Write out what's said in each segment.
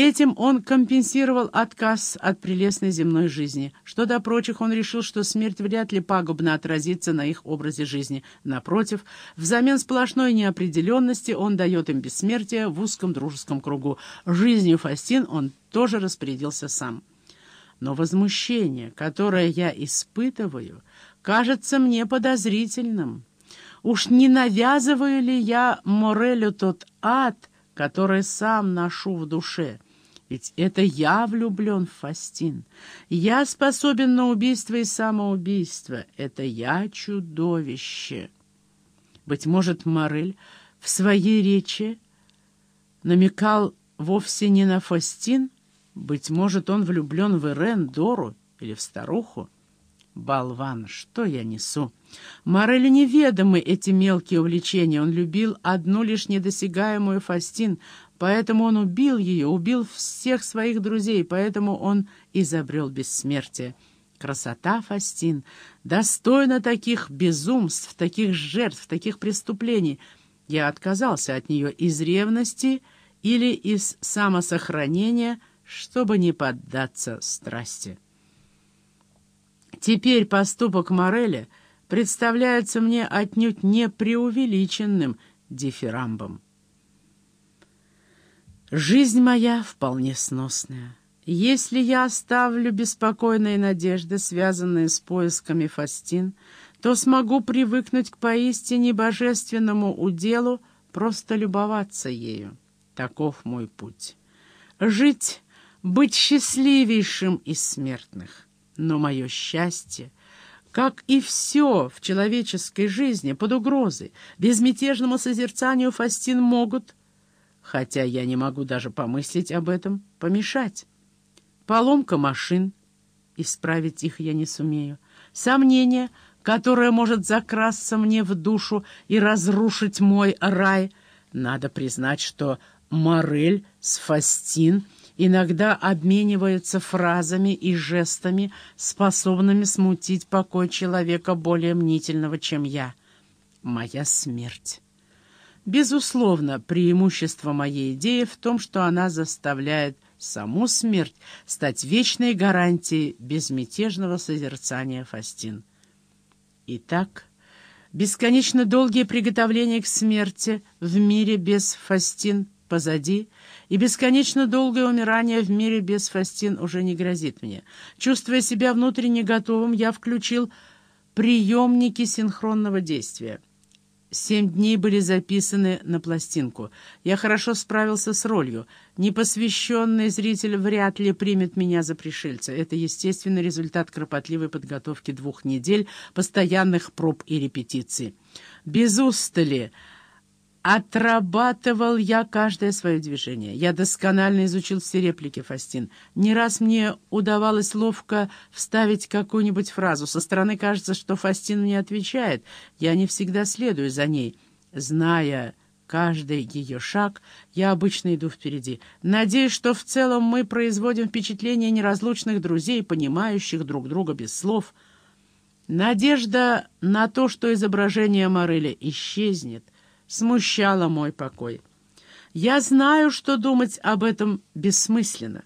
Этим он компенсировал отказ от прелестной земной жизни. Что до прочих, он решил, что смерть вряд ли пагубно отразится на их образе жизни. Напротив, взамен сплошной неопределенности он дает им бессмертие в узком дружеском кругу. Жизнью Фастин он тоже распорядился сам. Но возмущение, которое я испытываю, кажется мне подозрительным. Уж не навязываю ли я Морелю тот ад, который сам ношу в душе. Ведь это я влюблен в Фастин. Я способен на убийство и самоубийство. Это я чудовище. Быть может, Морель в своей речи намекал вовсе не на Фастин? Быть может, он влюблен в Ирен, Дору или в старуху? Болван, что я несу? Морелю неведомы эти мелкие увлечения. Он любил одну лишь недосягаемую Фастин, поэтому он убил ее, убил всех своих друзей, поэтому он изобрел бессмертие. Красота Фастин достойна таких безумств, таких жертв, таких преступлений. Я отказался от нее из ревности или из самосохранения, чтобы не поддаться страсти. Теперь поступок Мореля представляется мне отнюдь не преувеличенным дифирамбом. Жизнь моя вполне сносная. Если я оставлю беспокойные надежды, связанные с поисками Фастин, то смогу привыкнуть к поистине божественному уделу, просто любоваться ею. Таков мой путь. Жить, быть счастливейшим из смертных. Но мое счастье, как и все в человеческой жизни, под угрозой, безмятежному созерцанию Фастин могут, хотя я не могу даже помыслить об этом, помешать. Поломка машин, исправить их я не сумею. Сомнение, которое может закрасться мне в душу и разрушить мой рай. Надо признать, что Морель с Фастин — иногда обмениваются фразами и жестами, способными смутить покой человека более мнительного, чем я. Моя смерть. Безусловно, преимущество моей идеи в том, что она заставляет саму смерть стать вечной гарантией безмятежного созерцания Фастин. Итак, бесконечно долгие приготовления к смерти в мире без Фастин позади, и бесконечно долгое умирание в мире без Фастин уже не грозит мне. Чувствуя себя внутренне готовым, я включил приемники синхронного действия. Семь дней были записаны на пластинку. Я хорошо справился с ролью. Непосвященный зритель вряд ли примет меня за пришельца. Это естественный результат кропотливой подготовки двух недель, постоянных проб и репетиций. Без устали Отрабатывал я каждое свое движение. Я досконально изучил все реплики Фастин. Не раз мне удавалось ловко вставить какую-нибудь фразу. Со стороны кажется, что Фастин мне отвечает. Я не всегда следую за ней. Зная каждый ее шаг, я обычно иду впереди. Надеюсь, что в целом мы производим впечатление неразлучных друзей, понимающих друг друга без слов. Надежда на то, что изображение Мореля исчезнет — смущало мой покой. Я знаю, что думать об этом бессмысленно.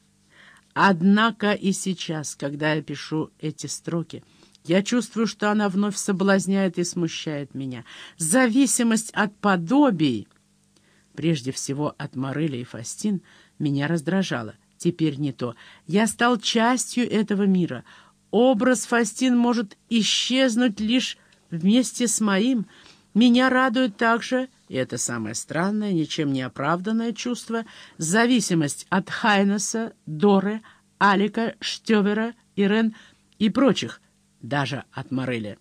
Однако и сейчас, когда я пишу эти строки, я чувствую, что она вновь соблазняет и смущает меня. Зависимость от подобий, прежде всего от Мореля и Фастин, меня раздражала. Теперь не то. Я стал частью этого мира. Образ Фастин может исчезнуть лишь вместе с моим — меня радует также, и это самое странное, ничем не оправданное чувство, зависимость от Хайнеса, Доры, Алика, Штевера, Ирен и прочих, даже от Мореля.